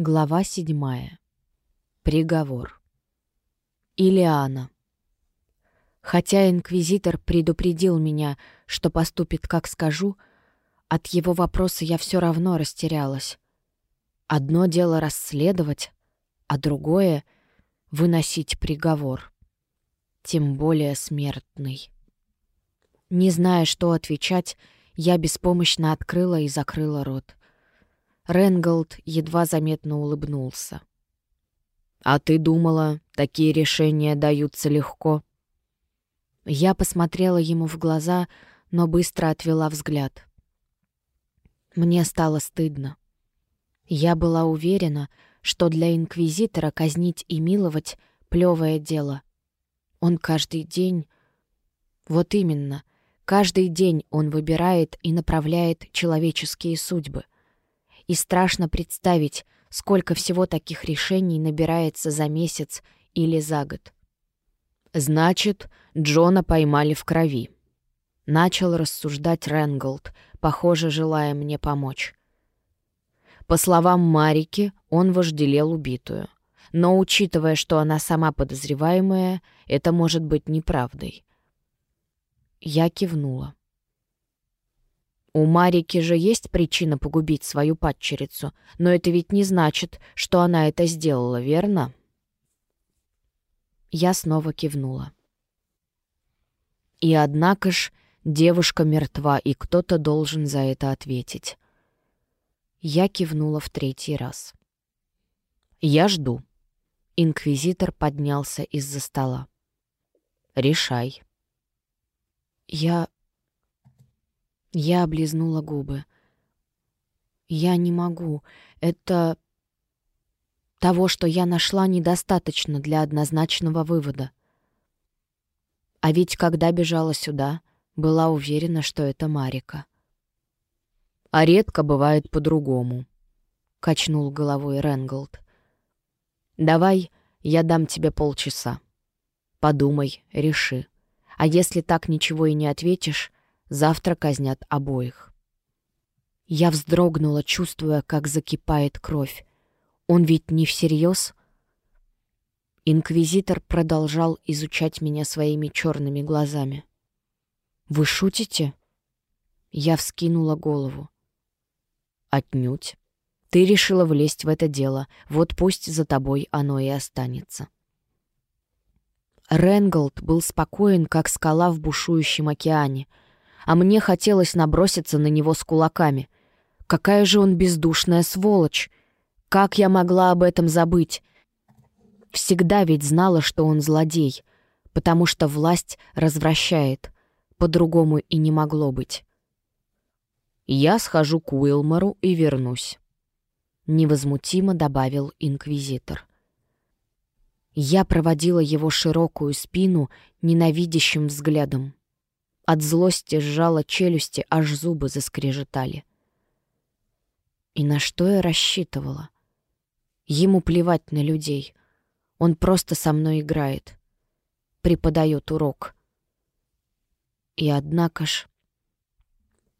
Глава седьмая. Приговор. Илиана. Хотя инквизитор предупредил меня, что поступит, как скажу, от его вопроса я все равно растерялась. Одно дело расследовать, а другое — выносить приговор. Тем более смертный. Не зная, что отвечать, я беспомощно открыла и закрыла рот. Ренголд едва заметно улыбнулся. «А ты думала, такие решения даются легко?» Я посмотрела ему в глаза, но быстро отвела взгляд. Мне стало стыдно. Я была уверена, что для инквизитора казнить и миловать — плевое дело. Он каждый день... Вот именно, каждый день он выбирает и направляет человеческие судьбы — и страшно представить, сколько всего таких решений набирается за месяц или за год. «Значит, Джона поймали в крови», — начал рассуждать Ренголд, похоже, желая мне помочь. По словам Марики, он вожделел убитую. Но, учитывая, что она сама подозреваемая, это может быть неправдой. Я кивнула. У Марики же есть причина погубить свою падчерицу, но это ведь не значит, что она это сделала, верно? Я снова кивнула. И однако ж девушка мертва, и кто-то должен за это ответить. Я кивнула в третий раз. «Я жду». Инквизитор поднялся из-за стола. «Решай». Я я облизнула губы. «Я не могу. Это... Того, что я нашла, недостаточно для однозначного вывода. А ведь когда бежала сюда, была уверена, что это Марика. «А редко бывает по-другому», — качнул головой Ренголд. «Давай я дам тебе полчаса. Подумай, реши. А если так ничего и не ответишь, Завтра казнят обоих. Я вздрогнула, чувствуя, как закипает кровь. Он ведь не всерьез? Инквизитор продолжал изучать меня своими черными глазами. «Вы шутите?» Я вскинула голову. «Отнюдь. Ты решила влезть в это дело, вот пусть за тобой оно и останется». Ренголд был спокоен, как скала в бушующем океане — а мне хотелось наброситься на него с кулаками. Какая же он бездушная сволочь! Как я могла об этом забыть? Всегда ведь знала, что он злодей, потому что власть развращает. По-другому и не могло быть. «Я схожу к Уилмору и вернусь», — невозмутимо добавил инквизитор. Я проводила его широкую спину ненавидящим взглядом. От злости сжала челюсти, аж зубы заскрежетали. И на что я рассчитывала? Ему плевать на людей. Он просто со мной играет. Преподает урок. И однако ж...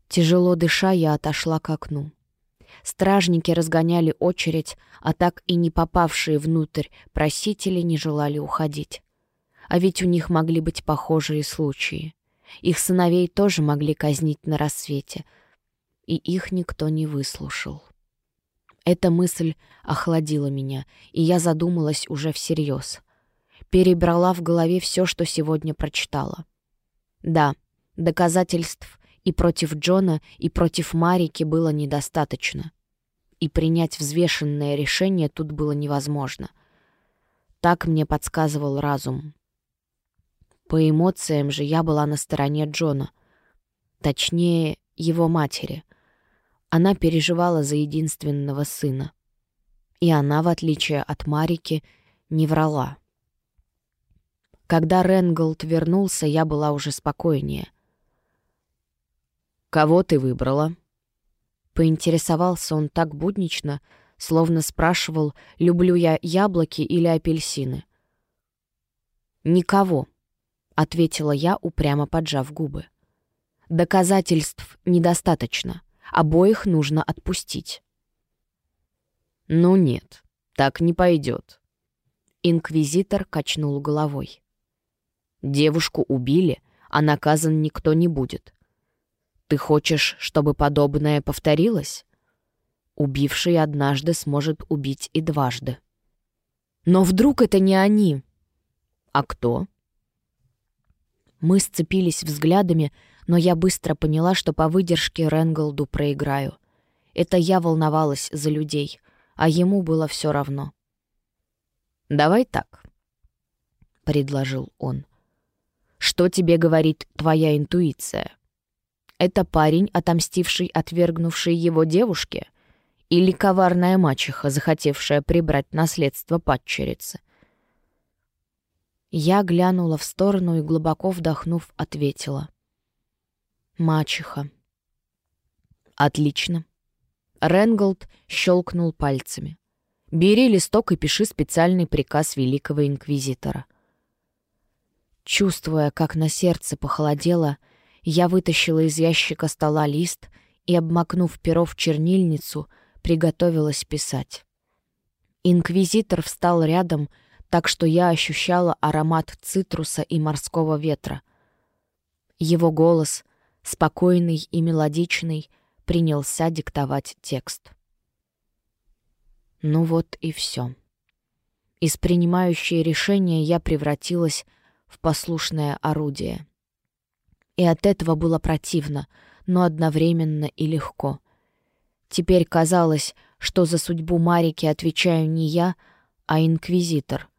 Тяжело дыша, я отошла к окну. Стражники разгоняли очередь, а так и не попавшие внутрь просители не желали уходить. А ведь у них могли быть похожие случаи. Их сыновей тоже могли казнить на рассвете, и их никто не выслушал. Эта мысль охладила меня, и я задумалась уже всерьез. Перебрала в голове все, что сегодня прочитала. Да, доказательств и против Джона, и против Марики было недостаточно. И принять взвешенное решение тут было невозможно. Так мне подсказывал разум. По эмоциям же я была на стороне Джона. Точнее, его матери. Она переживала за единственного сына. И она, в отличие от Марики, не врала. Когда Ренголд вернулся, я была уже спокойнее. «Кого ты выбрала?» Поинтересовался он так буднично, словно спрашивал, люблю я яблоки или апельсины. «Никого», ответила я, упрямо поджав губы. Доказательств недостаточно. Обоих нужно отпустить. «Ну нет, так не пойдет». Инквизитор качнул головой. «Девушку убили, а наказан никто не будет. Ты хочешь, чтобы подобное повторилось? Убивший однажды сможет убить и дважды. Но вдруг это не они? А кто? Мы сцепились взглядами, но я быстро поняла, что по выдержке Ренголду проиграю. Это я волновалась за людей, а ему было все равно. «Давай так», — предложил он. «Что тебе говорит твоя интуиция? Это парень, отомстивший отвергнувшей его девушке? Или коварная мачеха, захотевшая прибрать наследство падчерицы?» Я глянула в сторону и, глубоко вдохнув, ответила. «Мачеха». «Отлично». Ренголд щелкнул пальцами. «Бери листок и пиши специальный приказ Великого Инквизитора». Чувствуя, как на сердце похолодело, я вытащила из ящика стола лист и, обмакнув перо в чернильницу, приготовилась писать. Инквизитор встал рядом, так что я ощущала аромат цитруса и морского ветра. Его голос, спокойный и мелодичный, принялся диктовать текст. Ну вот и все. Из принимающей решения я превратилась в послушное орудие. И от этого было противно, но одновременно и легко. Теперь казалось, что за судьбу Марики отвечаю не я, а инквизитор —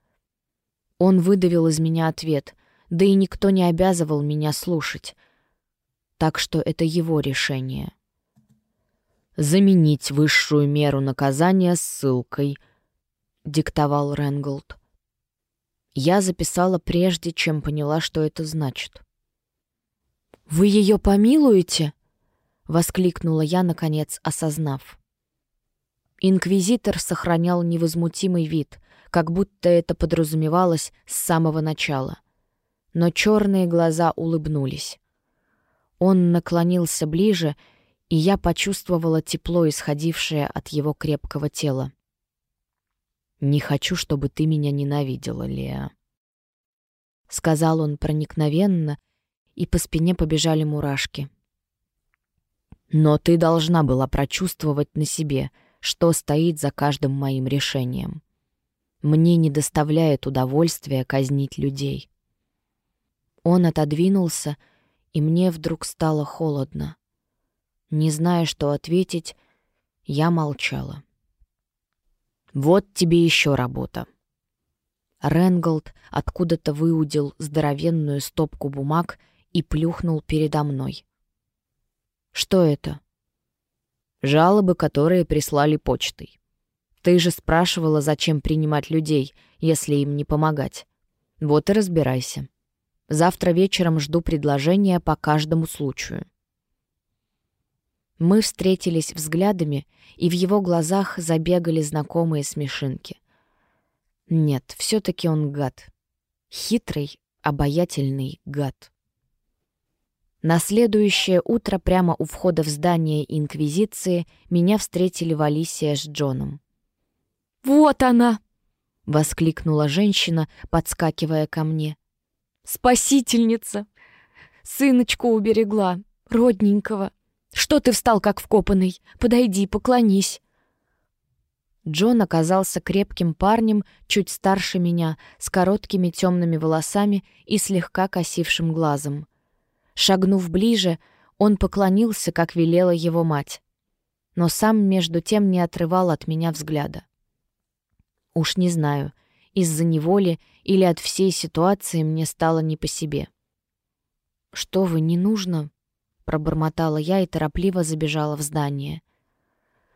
он выдавил из меня ответ, да и никто не обязывал меня слушать. Так что это его решение. «Заменить высшую меру наказания ссылкой», — диктовал Ренголд. Я записала прежде, чем поняла, что это значит. «Вы ее помилуете?» — воскликнула я, наконец осознав. Инквизитор сохранял невозмутимый вид, как будто это подразумевалось с самого начала. Но черные глаза улыбнулись. Он наклонился ближе, и я почувствовала тепло, исходившее от его крепкого тела. «Не хочу, чтобы ты меня ненавидела, Леа», — сказал он проникновенно, и по спине побежали мурашки. «Но ты должна была прочувствовать на себе, что стоит за каждым моим решением. Мне не доставляет удовольствия казнить людей. Он отодвинулся, и мне вдруг стало холодно. Не зная, что ответить, я молчала. «Вот тебе еще работа». Ренголд откуда-то выудил здоровенную стопку бумаг и плюхнул передо мной. «Что это?» «Жалобы, которые прислали почтой. Ты же спрашивала, зачем принимать людей, если им не помогать. Вот и разбирайся. Завтра вечером жду предложения по каждому случаю. Мы встретились взглядами, и в его глазах забегали знакомые смешинки. Нет, все таки он гад. Хитрый, обаятельный гад. На следующее утро прямо у входа в здание Инквизиции меня встретили Валисия с Джоном. «Вот она!» — воскликнула женщина, подскакивая ко мне. «Спасительница! Сыночку уберегла, родненького. Что ты встал, как вкопанный? Подойди, поклонись!» Джон оказался крепким парнем, чуть старше меня, с короткими темными волосами и слегка косившим глазом. Шагнув ближе, он поклонился, как велела его мать. Но сам между тем не отрывал от меня взгляда. Уж не знаю, из-за неволи или от всей ситуации мне стало не по себе. «Что вы, не нужно?» — пробормотала я и торопливо забежала в здание.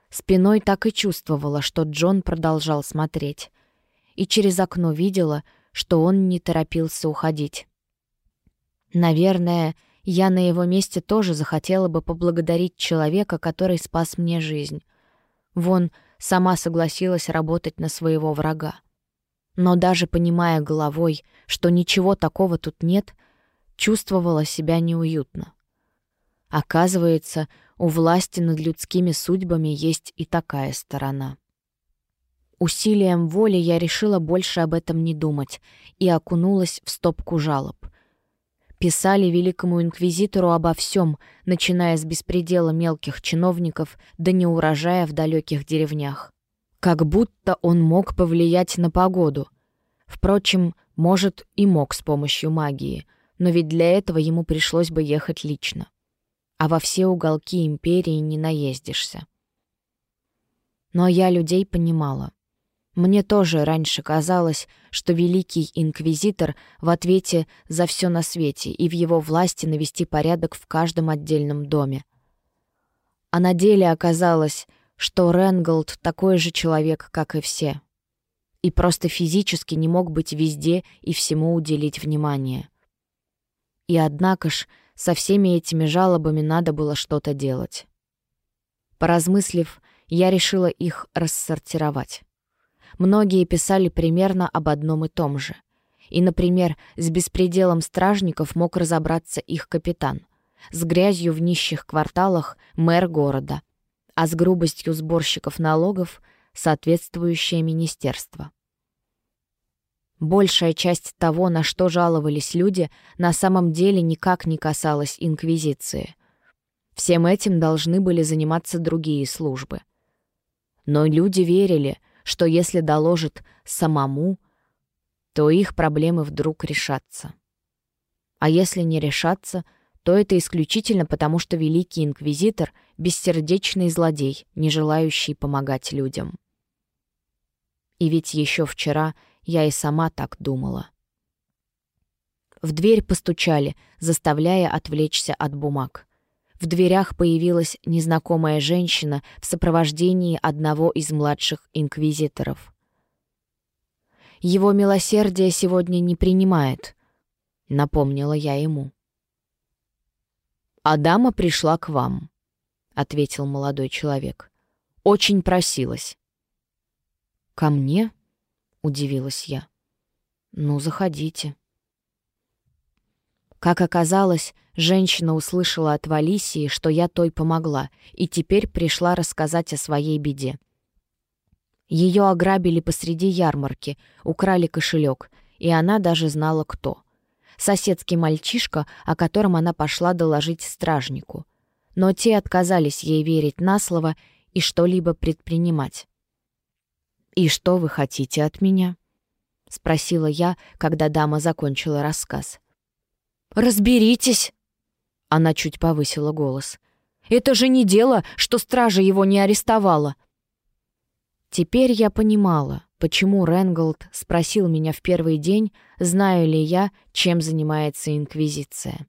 Спиной так и чувствовала, что Джон продолжал смотреть. И через окно видела, что он не торопился уходить. Наверное, я на его месте тоже захотела бы поблагодарить человека, который спас мне жизнь. Вон, сама согласилась работать на своего врага. Но даже понимая головой, что ничего такого тут нет, чувствовала себя неуютно. Оказывается, у власти над людскими судьбами есть и такая сторона. Усилием воли я решила больше об этом не думать и окунулась в стопку жалоб. Писали великому инквизитору обо всем, начиная с беспредела мелких чиновников до неурожая в далеких деревнях. Как будто он мог повлиять на погоду. Впрочем, может, и мог с помощью магии, но ведь для этого ему пришлось бы ехать лично. А во все уголки империи не наездишься. Но я людей понимала. Мне тоже раньше казалось, что великий инквизитор в ответе за все на свете и в его власти навести порядок в каждом отдельном доме. А на деле оказалось, что Ренголд такой же человек, как и все. И просто физически не мог быть везде и всему уделить внимание. И однако ж, со всеми этими жалобами надо было что-то делать. Поразмыслив, я решила их рассортировать. Многие писали примерно об одном и том же. И, например, с беспределом стражников мог разобраться их капитан, с грязью в нищих кварталах мэр города, а с грубостью сборщиков налогов соответствующее министерство. Большая часть того, на что жаловались люди, на самом деле никак не касалась Инквизиции. Всем этим должны были заниматься другие службы. Но люди верили — что если доложит самому, то их проблемы вдруг решатся. А если не решатся, то это исключительно потому, что Великий Инквизитор — бессердечный злодей, не желающий помогать людям. И ведь еще вчера я и сама так думала. В дверь постучали, заставляя отвлечься от бумаг. В дверях появилась незнакомая женщина в сопровождении одного из младших инквизиторов. «Его милосердие сегодня не принимает», — напомнила я ему. «А дама пришла к вам», — ответил молодой человек. «Очень просилась». «Ко мне?» — удивилась я. «Ну, заходите». Как оказалось, женщина услышала от Валисии, что я той помогла, и теперь пришла рассказать о своей беде. Ее ограбили посреди ярмарки, украли кошелек, и она даже знала, кто. Соседский мальчишка, о котором она пошла доложить стражнику. Но те отказались ей верить на слово и что-либо предпринимать. «И что вы хотите от меня?» — спросила я, когда дама закончила рассказ. «Разберитесь!» Она чуть повысила голос. «Это же не дело, что стража его не арестовала!» Теперь я понимала, почему Ренголд спросил меня в первый день, знаю ли я, чем занимается Инквизиция.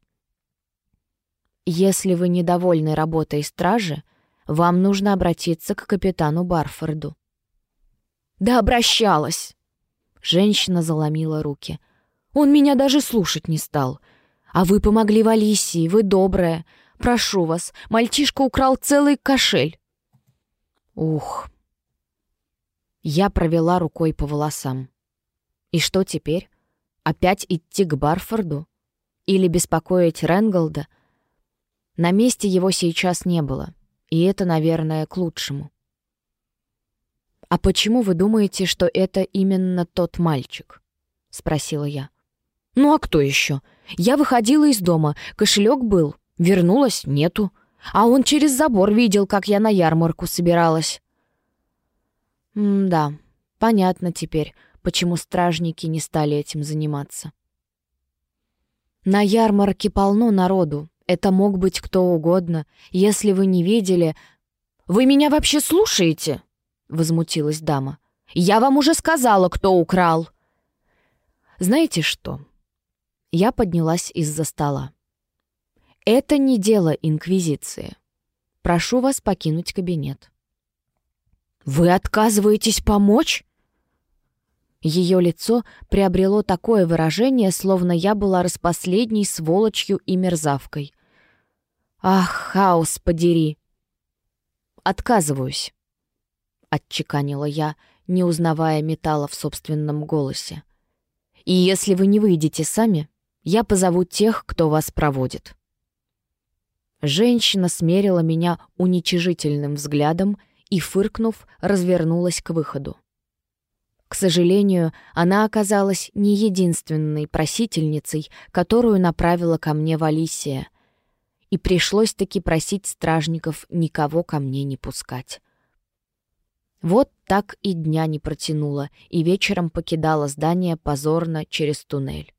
«Если вы недовольны работой стражи, вам нужно обратиться к капитану Барфорду». «Да обращалась!» Женщина заломила руки. «Он меня даже слушать не стал. А вы помогли Валисии, вы добрая. Прошу вас, мальчишка украл целый кошель. Ух. Я провела рукой по волосам. И что теперь? Опять идти к Барфорду? Или беспокоить Ренголда? На месте его сейчас не было. И это, наверное, к лучшему. «А почему вы думаете, что это именно тот мальчик?» — спросила я. «Ну а кто еще? Я выходила из дома, кошелек был, вернулась — нету. А он через забор видел, как я на ярмарку собиралась». «Да, понятно теперь, почему стражники не стали этим заниматься». «На ярмарке полно народу. Это мог быть кто угодно. Если вы не видели...» «Вы меня вообще слушаете?» — возмутилась дама. «Я вам уже сказала, кто украл». «Знаете что?» Я поднялась из-за стола. «Это не дело Инквизиции. Прошу вас покинуть кабинет». «Вы отказываетесь помочь?» Ее лицо приобрело такое выражение, словно я была распоследней сволочью и мерзавкой. «Ах, хаос подери!» «Отказываюсь», — отчеканила я, не узнавая металла в собственном голосе. «И если вы не выйдете сами, я позову тех, кто вас проводит». Женщина смерила меня уничижительным взглядом и, фыркнув, развернулась к выходу. К сожалению, она оказалась не единственной просительницей, которую направила ко мне Валисия. И пришлось таки просить стражников никого ко мне не пускать. Вот так и дня не протянула, и вечером покидала здание позорно через туннель.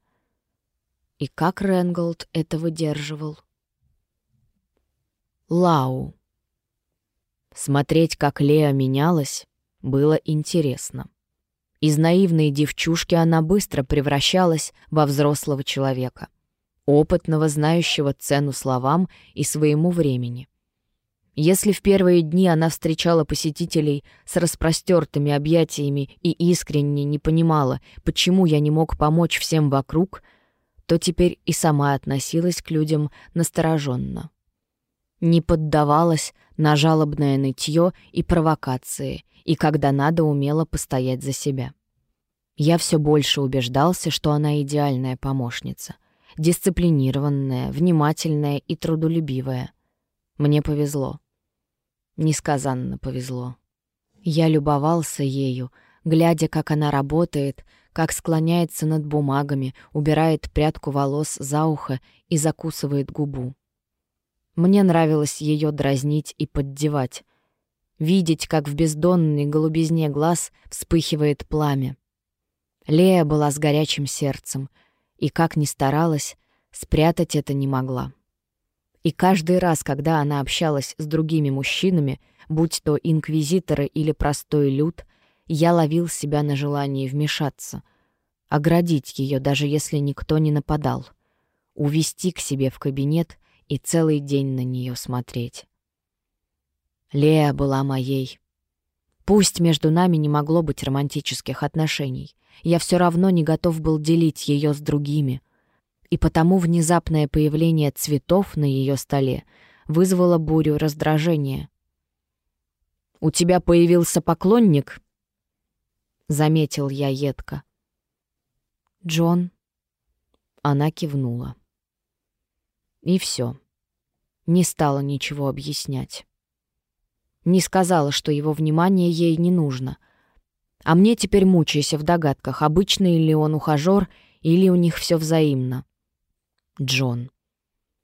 И как Ренголд это выдерживал? Лау. Смотреть, как Леа менялась, было интересно. Из наивной девчушки она быстро превращалась во взрослого человека, опытного, знающего цену словам и своему времени. Если в первые дни она встречала посетителей с распростертыми объятиями и искренне не понимала, почему я не мог помочь всем вокруг, то теперь и сама относилась к людям настороженно не поддавалась на жалобное нытье и провокации, и когда надо умела постоять за себя. Я все больше убеждался, что она идеальная помощница, дисциплинированная, внимательная и трудолюбивая. Мне повезло. Несказанно повезло. Я любовался ею, глядя, как она работает, как склоняется над бумагами, убирает прядку волос за ухо и закусывает губу. Мне нравилось ее дразнить и поддевать. Видеть, как в бездонной голубизне глаз вспыхивает пламя. Лея была с горячим сердцем, и, как ни старалась, спрятать это не могла. И каждый раз, когда она общалась с другими мужчинами, будь то инквизиторы или простой люд, я ловил себя на желании вмешаться, оградить ее, даже если никто не нападал, увести к себе в кабинет и целый день на нее смотреть. Лея была моей. Пусть между нами не могло быть романтических отношений, я все равно не готов был делить ее с другими. И потому внезапное появление цветов на ее столе вызвало бурю раздражения. «У тебя появился поклонник?» — заметил я едко. «Джон?» Она кивнула. И все. Не стала ничего объяснять. Не сказала, что его внимание ей не нужно. А мне теперь мучайся в догадках, обычный ли он ухажёр или у них все взаимно. Джон.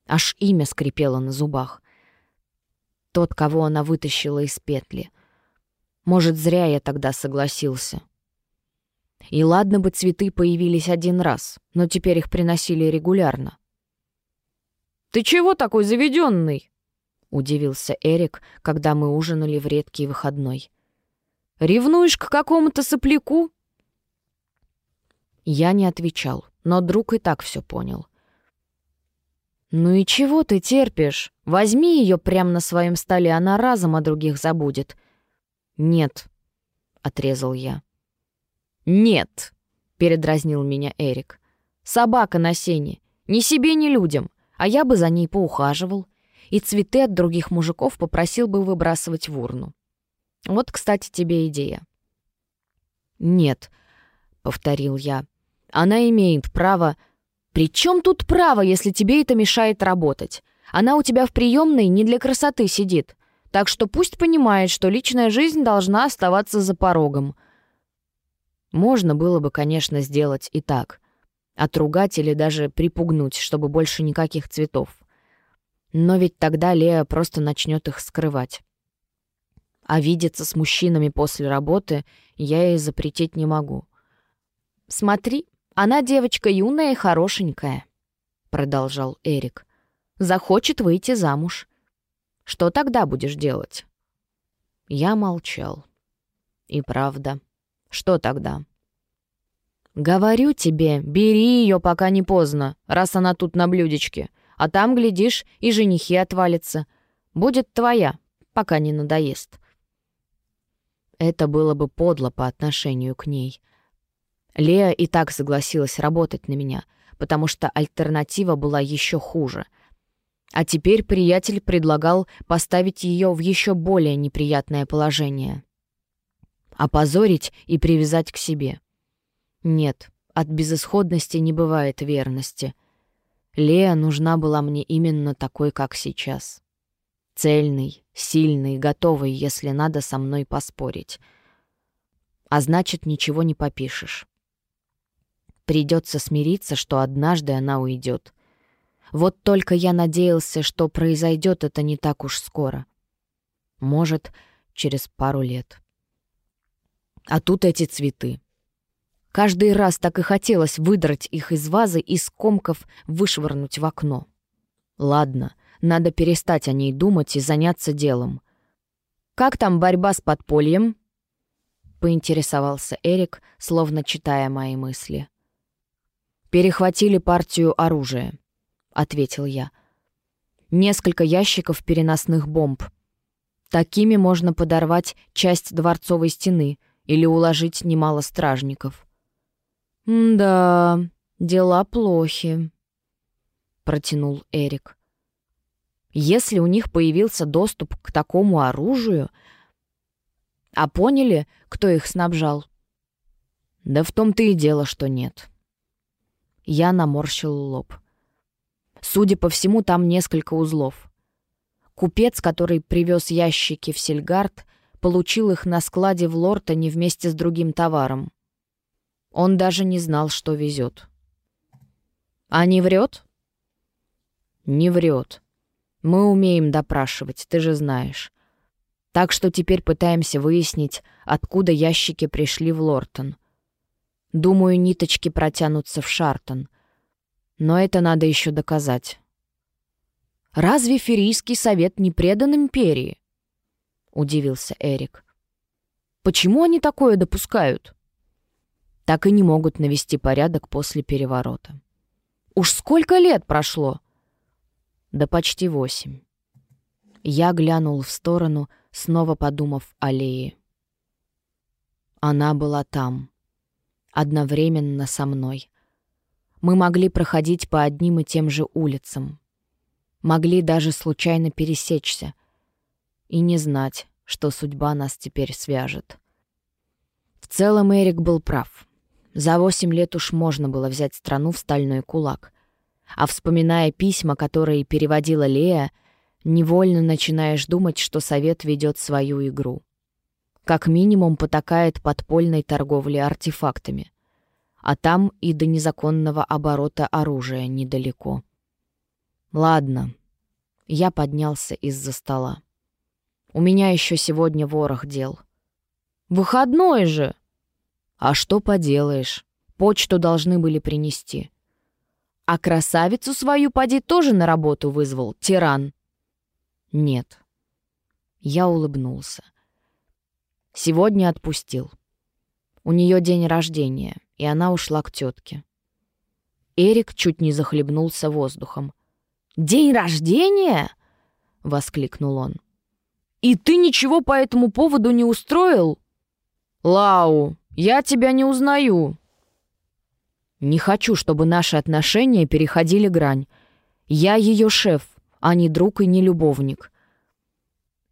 Аж имя скрипело на зубах. Тот, кого она вытащила из петли. Может, зря я тогда согласился. И ладно бы цветы появились один раз, но теперь их приносили регулярно. «Ты чего такой заведенный?» — удивился Эрик, когда мы ужинали в редкий выходной. «Ревнуешь к какому-то сопляку?» Я не отвечал, но друг и так все понял. «Ну и чего ты терпишь? Возьми ее прямо на своем столе, она разом о других забудет». «Нет», — отрезал я. «Нет», — передразнил меня Эрик. «Собака на сене. Ни себе, ни людям а я бы за ней поухаживал, и цветы от других мужиков попросил бы выбрасывать в урну. Вот, кстати, тебе идея. «Нет», — повторил я, — «она имеет право...» «При чем тут право, если тебе это мешает работать? Она у тебя в приемной не для красоты сидит, так что пусть понимает, что личная жизнь должна оставаться за порогом». Можно было бы, конечно, сделать и так отругать или даже припугнуть, чтобы больше никаких цветов. Но ведь тогда Лея просто начнет их скрывать. А видеться с мужчинами после работы я ей запретить не могу. «Смотри, она девочка юная и хорошенькая», — продолжал Эрик. «Захочет выйти замуж. Что тогда будешь делать?» Я молчал. И правда. Что тогда? «Говорю тебе, бери ее, пока не поздно, раз она тут на блюдечке. А там, глядишь, и женихи отвалятся. Будет твоя, пока не надоест». Это было бы подло по отношению к ней. Лея и так согласилась работать на меня, потому что альтернатива была еще хуже. А теперь приятель предлагал поставить ее в еще более неприятное положение. Опозорить и привязать к себе. Нет, от безысходности не бывает верности. Лея нужна была мне именно такой, как сейчас. Цельный, сильный, готовый, если надо со мной поспорить. А значит, ничего не попишешь. Придется смириться, что однажды она уйдет. Вот только я надеялся, что произойдет это не так уж скоро. Может, через пару лет. А тут эти цветы. Каждый раз так и хотелось выдрать их из вазы и скомков вышвырнуть в окно. Ладно, надо перестать о ней думать и заняться делом. «Как там борьба с подпольем?» — поинтересовался Эрик, словно читая мои мысли. «Перехватили партию оружия», — ответил я. «Несколько ящиков переносных бомб. Такими можно подорвать часть дворцовой стены или уложить немало стражников». «Да, дела плохи», — протянул Эрик. «Если у них появился доступ к такому оружию...» «А поняли, кто их снабжал?» «Да в том-то и дело, что нет». Я наморщил лоб. Судя по всему, там несколько узлов. Купец, который привез ящики в Сельгард, получил их на складе в Лортоне вместе с другим товаром. Он даже не знал, что везет. «А не врет?» «Не врет. Мы умеем допрашивать, ты же знаешь. Так что теперь пытаемся выяснить, откуда ящики пришли в Лортон. Думаю, ниточки протянутся в Шартон. Но это надо еще доказать. «Разве Ферийский совет не предан империи?» — удивился Эрик. «Почему они такое допускают?» Так и не могут навести порядок после переворота. «Уж сколько лет прошло?» «Да почти восемь». Я глянул в сторону, снова подумав о Лее. Она была там одновременно со мной. Мы могли проходить по одним и тем же улицам. Могли даже случайно пересечься. И не знать, что судьба нас теперь свяжет. В целом Эрик был прав. За восемь лет уж можно было взять страну в стальной кулак. А вспоминая письма, которые переводила Лея, невольно начинаешь думать, что Совет ведет свою игру как минимум потакает подпольной торговле артефактами. А там и до незаконного оборота оружия недалеко. Ладно. Я поднялся из-за стола. У меня еще сегодня ворох дел. Выходной же! А что поделаешь? Почту должны были принести. А красавицу свою поди тоже на работу вызвал, тиран. Нет. Я улыбнулся. Сегодня отпустил. У нее день рождения, и она ушла к тетке. Эрик чуть не захлебнулся воздухом. «День рождения?» — воскликнул он. «И ты ничего по этому поводу не устроил?» «Лау, я тебя не узнаю». «Не хочу, чтобы наши отношения переходили грань. Я ее шеф, а не друг и не любовник».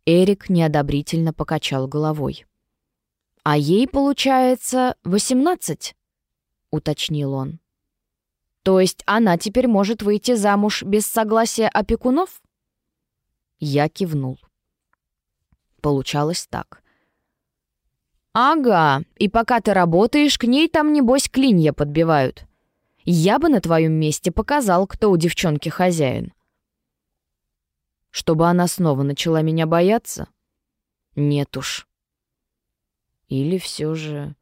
Эрик неодобрительно покачал головой. «А ей, получается, восемнадцать?» — уточнил он. «То есть она теперь может выйти замуж без согласия опекунов?» Я кивнул. Получалось так. «Ага, и пока ты работаешь, к ней там, небось, клинья подбивают. Я бы на твоем месте показал, кто у девчонки хозяин». «Чтобы она снова начала меня бояться?» «Нет уж. Или все же...